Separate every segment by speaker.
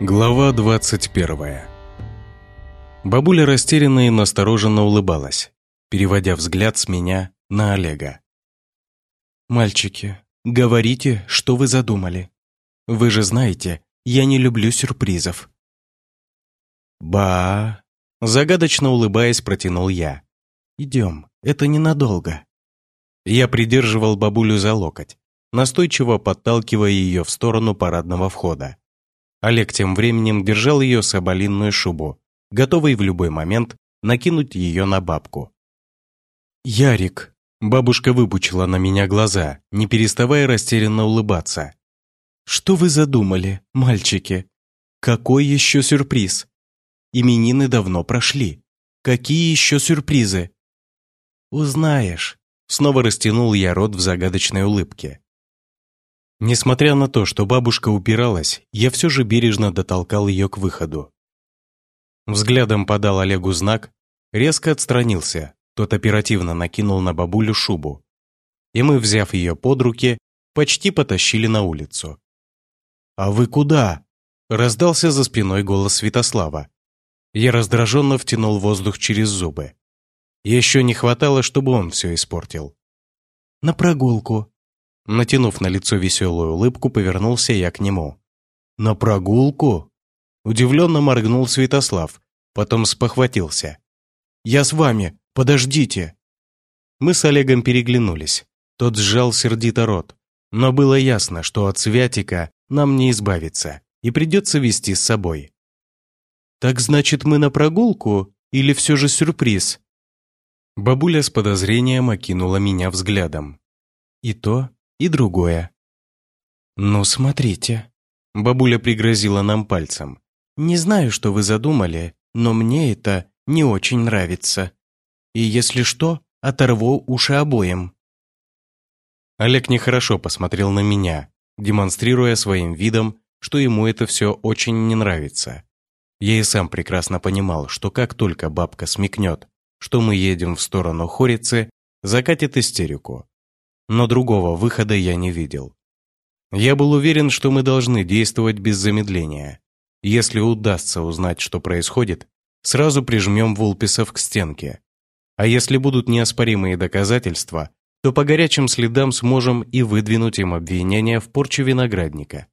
Speaker 1: Глава 21 Бабуля растерянно и настороженно улыбалась, переводя взгляд с меня на Олега.
Speaker 2: «Мальчики, говорите, что вы задумали. Вы же знаете, я не люблю сюрпризов».
Speaker 1: «Ба...» Загадочно улыбаясь, протянул я.
Speaker 2: «Идем, это ненадолго».
Speaker 1: Я придерживал бабулю за локоть, настойчиво подталкивая ее в сторону парадного входа. Олег тем временем держал ее соболинную шубу, готовый в любой момент накинуть ее на бабку.
Speaker 2: «Ярик!»
Speaker 1: Бабушка выпучила на меня глаза, не переставая растерянно улыбаться.
Speaker 2: «Что вы задумали, мальчики? Какой еще сюрприз? Именины давно прошли. Какие еще сюрпризы?»
Speaker 1: «Узнаешь», — снова растянул я рот в загадочной улыбке. Несмотря на то, что бабушка упиралась, я все же бережно дотолкал ее к выходу. Взглядом подал Олегу знак, резко отстранился, тот оперативно накинул на бабулю шубу. И мы, взяв ее под руки, почти потащили на улицу. «А вы куда?» – раздался за спиной голос Святослава. Я раздраженно втянул воздух через зубы. Еще не хватало, чтобы он все испортил.
Speaker 2: «На прогулку»,
Speaker 1: Натянув на лицо веселую улыбку, повернулся я к нему. «На прогулку?» Удивленно моргнул Святослав, потом спохватился. «Я с вами, подождите!» Мы с Олегом переглянулись. Тот сжал сердито рот. Но было ясно, что от Святика нам не избавиться, и придется вести с собой.
Speaker 2: «Так значит, мы на прогулку? Или все же сюрприз?»
Speaker 1: Бабуля с подозрением окинула меня взглядом.
Speaker 2: И то, и другое.
Speaker 1: «Ну, смотрите», — бабуля пригрозила нам пальцем.
Speaker 2: «Не знаю, что вы задумали, но мне это не очень нравится. И если что, оторву уши обоим».
Speaker 1: Олег нехорошо посмотрел на меня, демонстрируя своим видом, что ему это все очень не нравится. Я и сам прекрасно понимал, что как только бабка смекнет, что мы едем в сторону Хорицы, закатит истерику но другого выхода я не видел. Я был уверен, что мы должны действовать без замедления. Если удастся узнать, что происходит, сразу прижмем Вулписов к стенке. А если будут неоспоримые доказательства, то по горячим следам сможем и выдвинуть им обвинения в порче виноградника.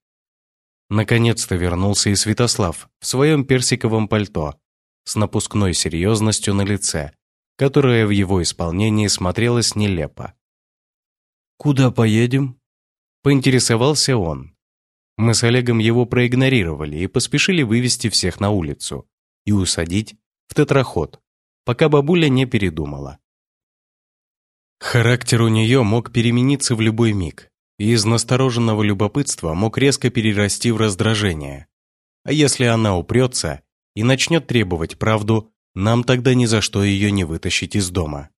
Speaker 1: Наконец-то вернулся и Святослав в своем персиковом пальто, с напускной серьезностью на лице, которая в его исполнении смотрелась нелепо.
Speaker 2: «Куда поедем?»
Speaker 1: Поинтересовался он. Мы с Олегом его проигнорировали и поспешили вывести всех на улицу и усадить в тетраход, пока бабуля не передумала. Характер у нее мог перемениться в любой миг, и из настороженного любопытства мог резко перерасти в раздражение. А если она упрется и начнет требовать правду, нам тогда ни за что ее не вытащить из дома.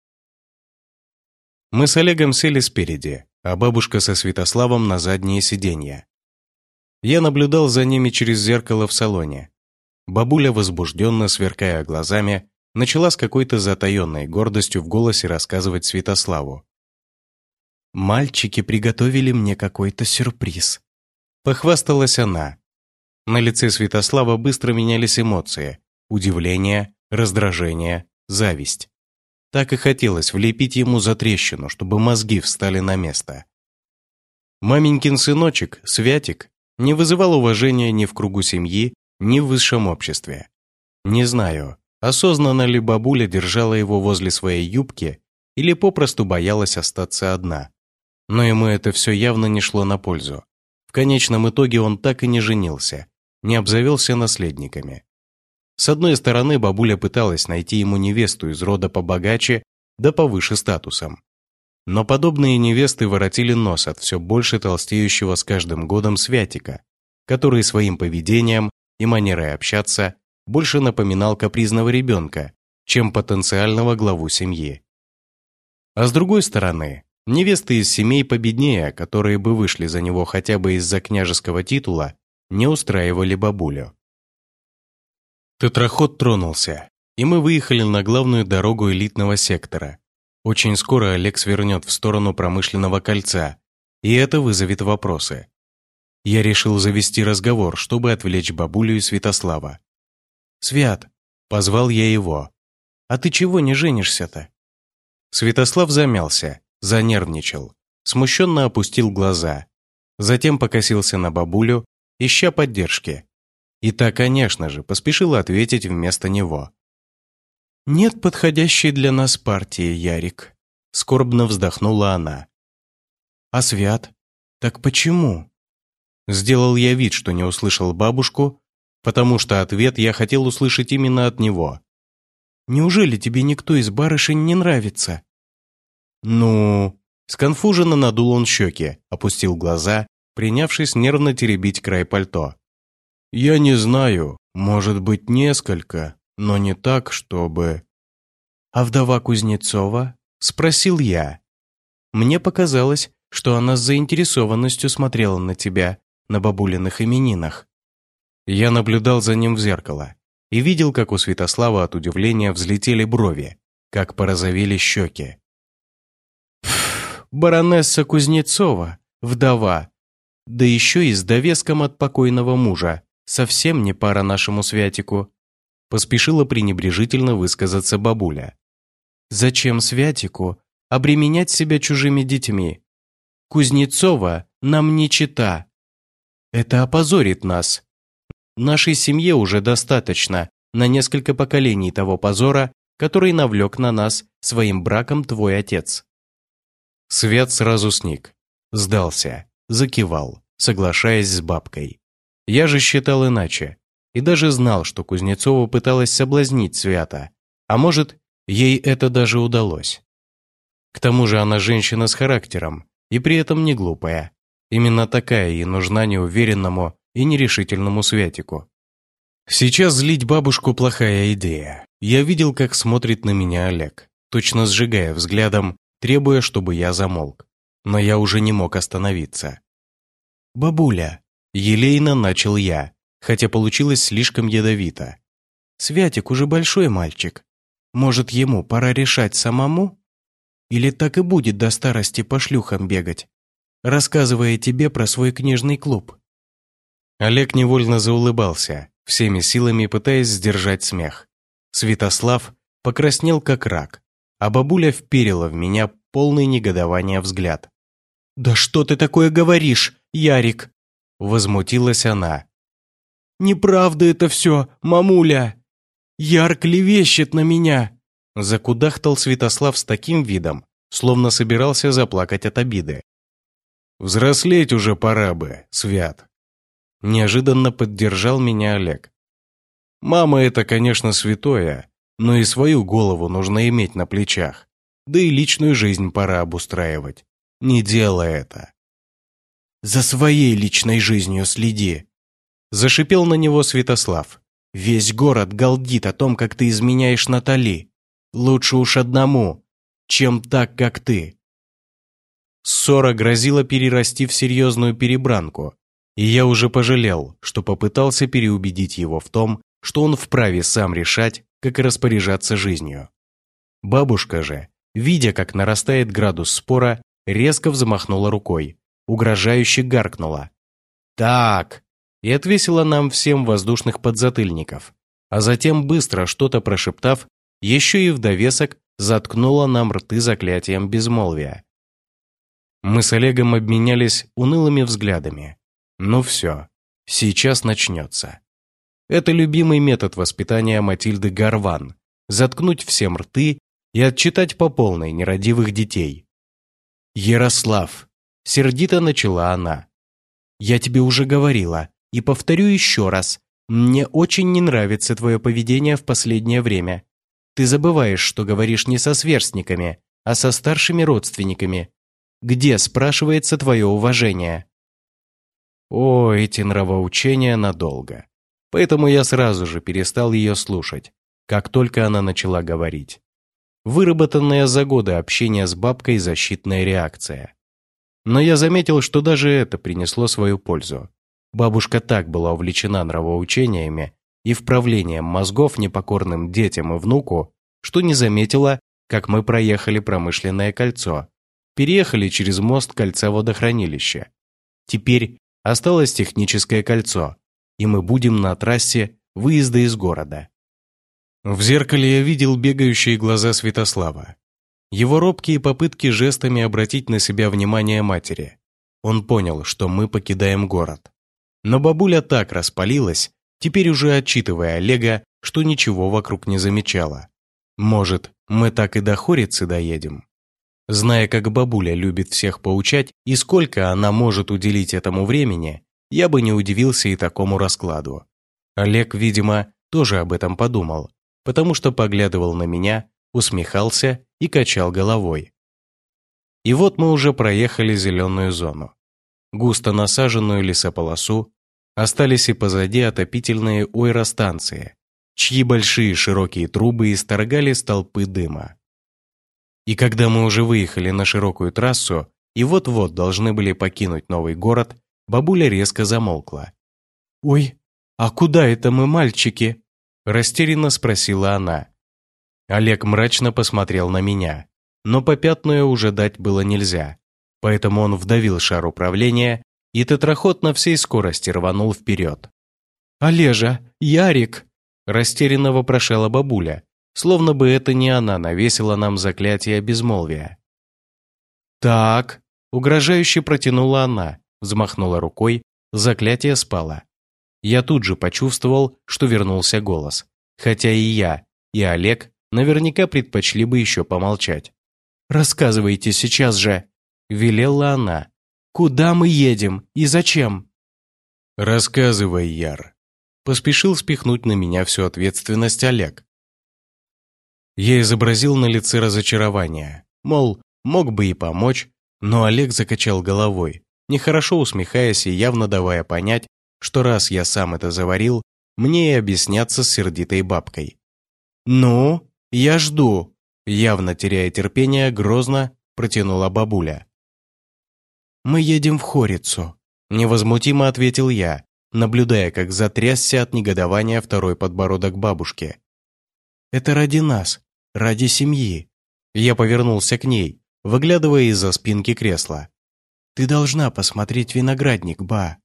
Speaker 1: Мы с Олегом сели спереди, а бабушка со Святославом на заднее сиденье. Я наблюдал за ними через зеркало в салоне. Бабуля, возбужденно сверкая глазами, начала с какой-то затаенной гордостью в голосе рассказывать Святославу.
Speaker 2: «Мальчики приготовили мне какой-то сюрприз», —
Speaker 1: похвасталась она. На лице Святослава быстро менялись эмоции – удивление, раздражение, зависть. Так и хотелось влепить ему за трещину, чтобы мозги встали на место. Маменькин сыночек, Святик, не вызывал уважения ни в кругу семьи, ни в высшем обществе. Не знаю, осознанно ли бабуля держала его возле своей юбки или попросту боялась остаться одна. Но ему это все явно не шло на пользу. В конечном итоге он так и не женился, не обзавелся наследниками. С одной стороны, бабуля пыталась найти ему невесту из рода побогаче, да повыше статусом. Но подобные невесты воротили нос от все больше толстеющего с каждым годом святика, который своим поведением и манерой общаться больше напоминал капризного ребенка, чем потенциального главу семьи. А с другой стороны, невесты из семей победнее, которые бы вышли за него хотя бы из-за княжеского титула, не устраивали бабулю. Тетраход тронулся, и мы выехали на главную дорогу элитного сектора. Очень скоро Олег свернет в сторону промышленного кольца, и это вызовет вопросы. Я решил завести разговор, чтобы отвлечь бабулю и Святослава. «Свят!» – позвал я его. «А ты чего не женишься-то?» Святослав замялся, занервничал, смущенно опустил глаза, затем покосился на бабулю, ища поддержки. И та, конечно же, поспешила ответить вместо него. «Нет подходящей для нас партии, Ярик», – скорбно вздохнула она. «А Свят? Так почему?» Сделал я вид, что не услышал бабушку, потому что ответ я хотел услышать именно от него. «Неужели тебе никто из барышень не нравится?» «Ну...» Сконфуженно надул он щеки, опустил глаза, принявшись нервно теребить край пальто. «Я не знаю, может быть, несколько, но не так, чтобы...» «А вдова Кузнецова?» – спросил я. Мне показалось, что она с заинтересованностью смотрела на тебя, на бабулиных именинах. Я наблюдал за ним в зеркало и видел, как у Святослава от удивления взлетели брови, как порозовели щеки. баронесса Кузнецова, вдова, да еще и с довеском от покойного мужа, совсем не пара нашему Святику, поспешила пренебрежительно высказаться бабуля. Зачем Святику обременять себя чужими детьми? Кузнецова нам не чита, это опозорит нас. Нашей семье уже достаточно на несколько поколений того позора, который навлек на нас своим браком твой отец». Свет сразу сник, сдался, закивал, соглашаясь с бабкой. Я же считал иначе и даже знал, что Кузнецова пыталась соблазнить Свята, а может, ей это даже удалось. К тому же она женщина с характером и при этом не глупая. Именно такая и нужна неуверенному и нерешительному Святику. Сейчас злить бабушку плохая идея. Я видел, как смотрит на меня Олег, точно сжигая взглядом, требуя, чтобы я замолк. Но я уже не мог остановиться. «Бабуля», — елейно начал я, хотя получилось слишком ядовито. «Святик уже большой мальчик. Может, ему пора решать самому? Или так и будет до старости по шлюхам бегать? рассказывая тебе про свой книжный клуб». Олег невольно заулыбался, всеми силами пытаясь сдержать смех. Святослав покраснел как рак, а бабуля вперила в меня полный негодования взгляд. «Да что ты такое говоришь, Ярик?» Возмутилась она. «Неправда это все, мамуля! Яр клевещет на меня!» Закудахтал Святослав с таким видом, словно собирался заплакать от обиды. Взрослеть уже пора бы, Свят. Неожиданно поддержал меня Олег. Мама это, конечно, святое, но и свою голову нужно иметь на плечах. Да и личную жизнь пора обустраивать. Не делай это. За своей личной жизнью следи. Зашипел на него Святослав. Весь город галдит о том, как ты изменяешь Натали. Лучше уж одному, чем так, как ты. Ссора грозила перерасти в серьезную перебранку, и я уже пожалел, что попытался переубедить его в том, что он вправе сам решать, как распоряжаться жизнью. Бабушка же, видя, как нарастает градус спора, резко взмахнула рукой, угрожающе гаркнула. «Так!» и отвесила нам всем воздушных подзатыльников, а затем, быстро что-то прошептав, еще и в довесок заткнула нам рты заклятием безмолвия. Мы с Олегом обменялись унылыми взглядами. Ну все, сейчас начнется. Это любимый метод воспитания Матильды Гарван – заткнуть всем рты и отчитать по полной нерадивых детей. «Ярослав», – сердито начала она, – «я тебе уже говорила и повторю еще раз, мне очень не нравится твое поведение в последнее время. Ты забываешь, что говоришь не со сверстниками, а со старшими родственниками, где, спрашивается, твое уважение? О, эти нравоучения надолго. Поэтому я сразу же перестал ее слушать, как только она начала говорить. Выработанная за годы общения с бабкой защитная реакция. Но я заметил, что даже это принесло свою пользу. Бабушка так была увлечена нравоучениями и вправлением мозгов непокорным детям и внуку, что не заметила, как мы проехали промышленное кольцо, переехали через мост кольца водохранилища. Теперь Осталось техническое кольцо, и мы будем на трассе выезда из города. В зеркале я видел бегающие глаза Святослава. Его робкие попытки жестами обратить на себя внимание матери. Он понял, что мы покидаем город. Но бабуля так распалилась, теперь уже отчитывая Олега, что ничего вокруг не замечала. Может, мы так и до Хорицы доедем? Зная, как бабуля любит всех поучать и сколько она может уделить этому времени, я бы не удивился и такому раскладу. Олег, видимо, тоже об этом подумал, потому что поглядывал на меня, усмехался и качал головой. И вот мы уже проехали зеленую зону. Густо насаженную лесополосу, остались и позади отопительные ойростанции, чьи большие широкие трубы исторгали столпы дыма. И когда мы уже выехали на широкую трассу и вот-вот должны были покинуть новый город, бабуля резко замолкла. «Ой, а куда это мы, мальчики?» Растерянно спросила она. Олег мрачно посмотрел на меня, но попятную уже дать было нельзя, поэтому он вдавил шар управления, и тетраход на всей скорости рванул вперед. «Олежа! Ярик!» Растерянно вопрошала бабуля, словно бы это не она навесила нам заклятие безмолвия. «Так», — угрожающе протянула она, взмахнула рукой, заклятие спало. Я тут же почувствовал, что вернулся голос, хотя и я, и Олег наверняка предпочли бы еще помолчать. «Рассказывайте сейчас же», — велела она. «Куда мы едем и зачем?» «Рассказывай, Яр», — поспешил спихнуть на меня всю ответственность Олег. Я изобразил на лице разочарование, мол, мог бы и помочь, но Олег закачал головой, нехорошо усмехаясь и явно давая понять, что раз я сам это заварил, мне и объясняться с сердитой бабкой. «Ну, я жду», явно теряя терпение, грозно протянула бабуля. «Мы едем в Хорицу», – невозмутимо ответил я, наблюдая, как затрясся от негодования второй подбородок бабушки. Это ради нас, ради семьи. Я повернулся к ней, выглядывая из-за спинки кресла. Ты должна посмотреть виноградник, ба.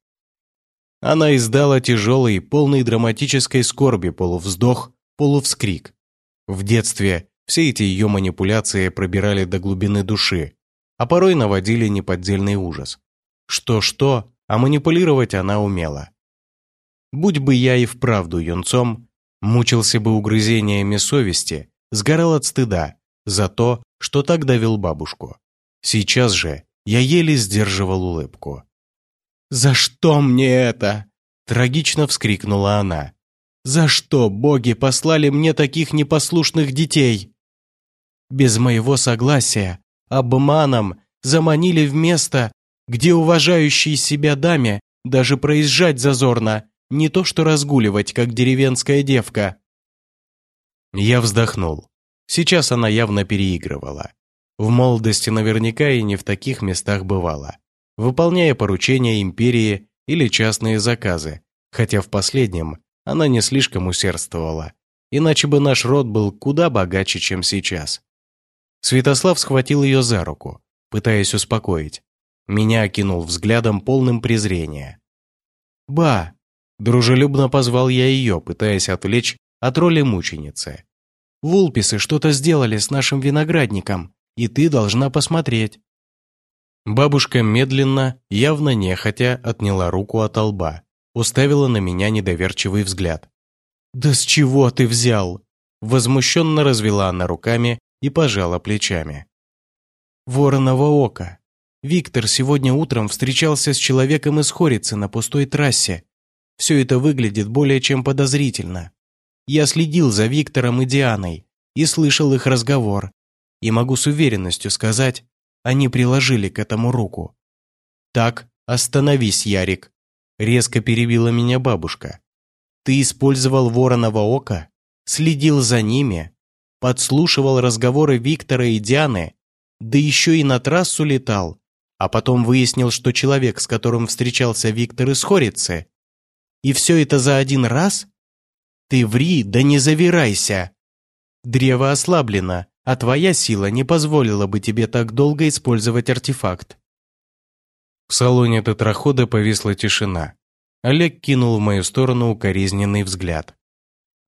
Speaker 1: Она издала тяжелый, полный драматической скорби полувздох, полувскрик. В детстве все эти ее манипуляции пробирали до глубины души, а порой наводили неподдельный ужас. Что-что, а манипулировать она умела. Будь бы я и вправду юнцом, Мучился бы угрызениями совести, сгорал от стыда за то, что так довел бабушку. Сейчас же я еле сдерживал улыбку. «За что мне это?» – трагично вскрикнула она. «За что боги послали мне таких непослушных детей?» Без моего согласия, обманом заманили в место, где уважающей себя даме даже проезжать зазорно, не то что разгуливать, как деревенская девка. Я вздохнул. Сейчас она явно переигрывала. В молодости наверняка и не в таких местах бывала. Выполняя поручения империи или частные заказы, хотя в последнем она не слишком усердствовала, иначе бы наш род был куда богаче, чем сейчас. Святослав схватил ее за руку, пытаясь успокоить. Меня окинул взглядом полным презрения. «Ба, Дружелюбно позвал я ее, пытаясь отвлечь от роли мученицы. «Вулписы что-то сделали с нашим виноградником, и ты должна посмотреть». Бабушка медленно, явно нехотя, отняла руку от лба, уставила на меня недоверчивый взгляд. «Да с чего ты взял?» Возмущенно развела она руками и пожала плечами. «Вороново око. Виктор сегодня утром встречался с человеком из Хорицы на пустой трассе все это выглядит более чем подозрительно. Я следил за Виктором и Дианой и слышал их разговор. И могу с уверенностью сказать, они приложили к этому руку. «Так, остановись, Ярик», – резко перебила меня бабушка. «Ты использовал вороново око, следил за ними, подслушивал разговоры Виктора и Дианы, да еще и на трассу летал, а потом выяснил, что человек, с которым встречался Виктор из и все это за один раз? Ты ври, да не завирайся. Древо ослаблено, а твоя сила не позволила бы тебе так долго использовать артефакт. В салоне тетрахода повисла тишина. Олег кинул в мою сторону укоризненный взгляд.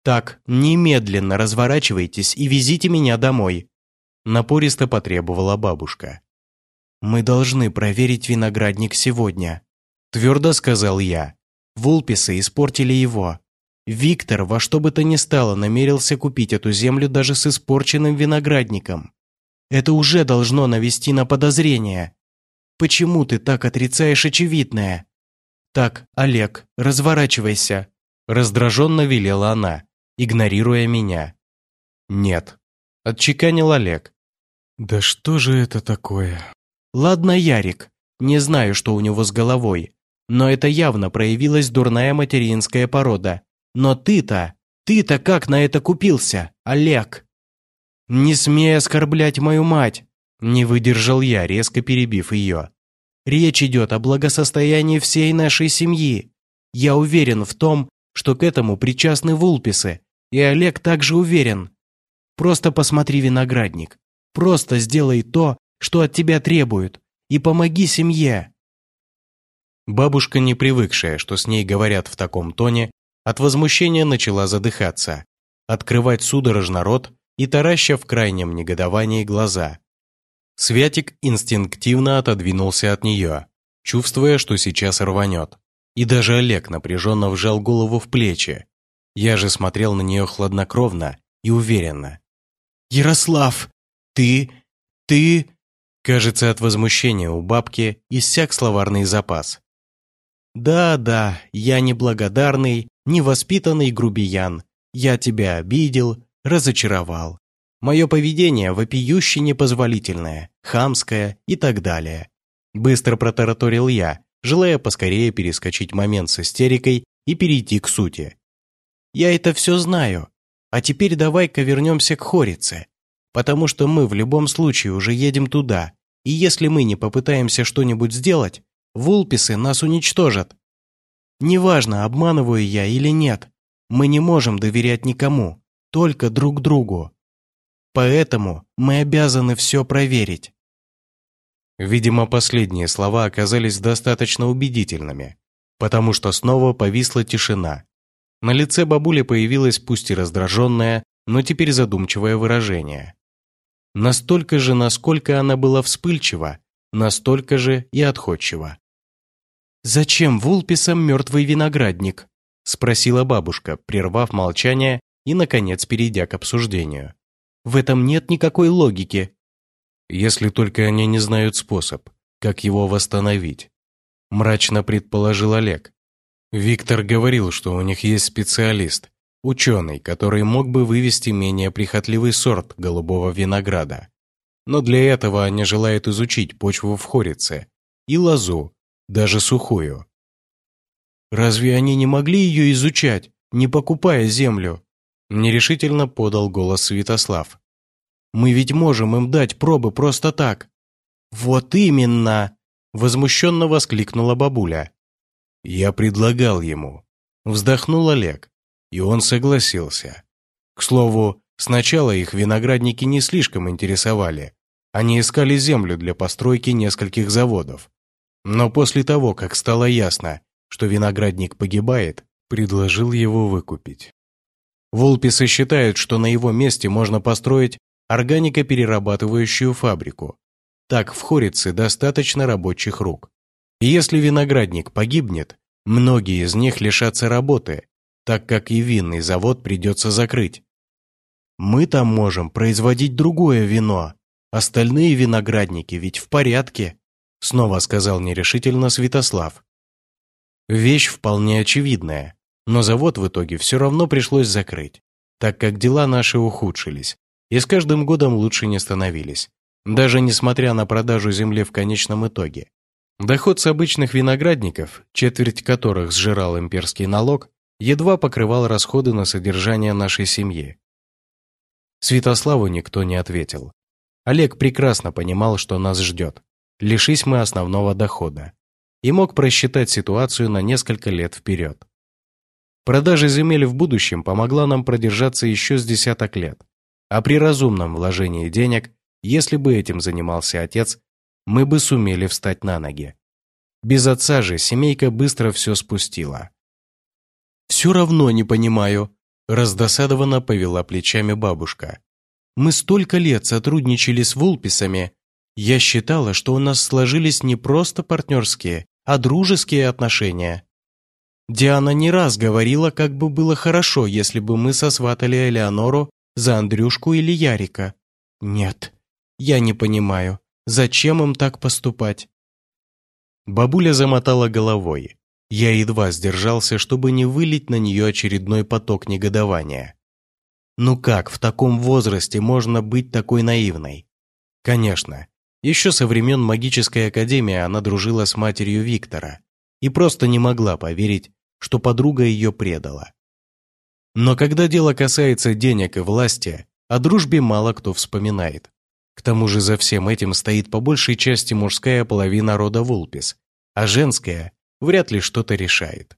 Speaker 2: «Так, немедленно разворачивайтесь и везите меня домой», напористо потребовала бабушка. «Мы должны проверить виноградник сегодня», твердо сказал я. Вулписы испортили его. Виктор во что бы то ни стало намерился купить эту землю даже с испорченным виноградником. Это уже должно навести на подозрение. Почему ты так отрицаешь очевидное? Так, Олег, разворачивайся. Раздраженно велела она, игнорируя меня. Нет. Отчеканил Олег.
Speaker 1: Да что же это такое?
Speaker 2: Ладно, Ярик. Не знаю, что у него с головой. Но это явно проявилась дурная материнская порода. Но ты-то, ты-то как на это купился, Олег? Не смей оскорблять мою мать, не выдержал я, резко перебив ее. Речь идет о благосостоянии всей нашей семьи. Я уверен в том, что к этому причастны вулписы, и Олег также уверен. Просто посмотри виноградник. Просто сделай то, что от тебя требуют, и помоги семье.
Speaker 1: Бабушка, не привыкшая, что с ней говорят в таком тоне, от возмущения начала задыхаться, открывать судорожно рот и тараща в крайнем негодовании глаза. Святик инстинктивно отодвинулся от нее, чувствуя, что сейчас рванет. И даже Олег напряженно вжал голову в плечи. Я же смотрел на нее хладнокровно и уверенно.
Speaker 2: «Ярослав, ты... ты...»
Speaker 1: Кажется, от возмущения у бабки иссяк словарный запас.
Speaker 2: «Да, да, я неблагодарный, невоспитанный грубиян. Я тебя обидел, разочаровал. Мое поведение вопиюще непозволительное, хамское и так далее». Быстро протараторил я, желая поскорее перескочить момент с истерикой и перейти к сути. «Я это все знаю. А теперь давай-ка вернемся к Хорице, потому что мы в любом случае уже едем туда, и если мы не попытаемся что-нибудь сделать, Вулписы нас уничтожат. Неважно, обманываю я или нет, мы не можем доверять никому, только друг другу. Поэтому мы обязаны все проверить.
Speaker 1: Видимо, последние слова оказались достаточно убедительными, потому что снова повисла тишина. На лице бабули появилось пусть и раздраженное, но теперь задумчивое выражение. Настолько же, насколько она была вспыльчива, настолько же и отходчива.
Speaker 2: «Зачем Вулписам мертвый виноградник?» – спросила бабушка, прервав молчание и, наконец, перейдя к обсуждению. «В этом нет никакой логики».
Speaker 1: «Если только они не знают способ, как его восстановить», – мрачно предположил Олег. Виктор говорил, что у них есть специалист, ученый, который мог бы вывести менее прихотливый сорт голубого винограда. Но для этого они желают изучить почву в Хорице и лозу, даже сухую.
Speaker 2: «Разве они не могли ее изучать, не покупая землю?» Нерешительно подал голос Святослав. «Мы ведь можем им дать пробы просто так». «Вот именно!» Возмущенно воскликнула бабуля.
Speaker 1: «Я предлагал ему». Вздохнул Олег, и он согласился. К слову, сначала их виноградники не слишком интересовали. Они искали землю для постройки нескольких заводов. Но после того, как стало ясно, что виноградник погибает, предложил его выкупить. Волписы считают, что на его месте можно построить органикоперерабатывающую фабрику. Так в Хорице достаточно рабочих рук. Если виноградник погибнет, многие из них лишатся работы, так как и винный завод придется закрыть.
Speaker 2: Мы там можем производить другое вино. Остальные виноградники ведь в порядке снова сказал нерешительно Святослав.
Speaker 1: Вещь вполне очевидная, но завод в итоге все равно пришлось закрыть, так как дела наши ухудшились и с каждым годом лучше не становились, даже несмотря на продажу земли в конечном итоге. Доход с обычных виноградников, четверть которых сжирал имперский налог, едва покрывал расходы на содержание нашей семьи. Святославу никто не ответил. Олег прекрасно понимал, что нас ждет лишись мы основного дохода, и мог просчитать ситуацию на несколько лет вперед. Продажа земель в будущем помогла нам продержаться еще с десяток лет, а при разумном вложении денег, если бы этим занимался отец, мы бы сумели встать на ноги. Без отца же семейка быстро все спустила.
Speaker 2: «Все равно не понимаю», – раздосадованно повела плечами бабушка. «Мы столько лет сотрудничали с Вулписами. Я считала, что у нас сложились не просто партнерские, а дружеские отношения. Диана не раз говорила, как бы было хорошо, если бы мы сосватали Элеонору за Андрюшку или Ярика. Нет, я не понимаю, зачем им так поступать?»
Speaker 1: Бабуля замотала головой. Я едва сдержался, чтобы не вылить на нее очередной поток негодования. Ну как в таком возрасте можно быть такой наивной? Конечно, еще со времен магической академии она дружила с матерью Виктора и просто не могла поверить, что подруга ее предала. Но когда дело касается денег и власти, о дружбе мало кто вспоминает. К тому же за всем этим стоит по большей части мужская половина рода Вулпис, а женская вряд ли что-то решает.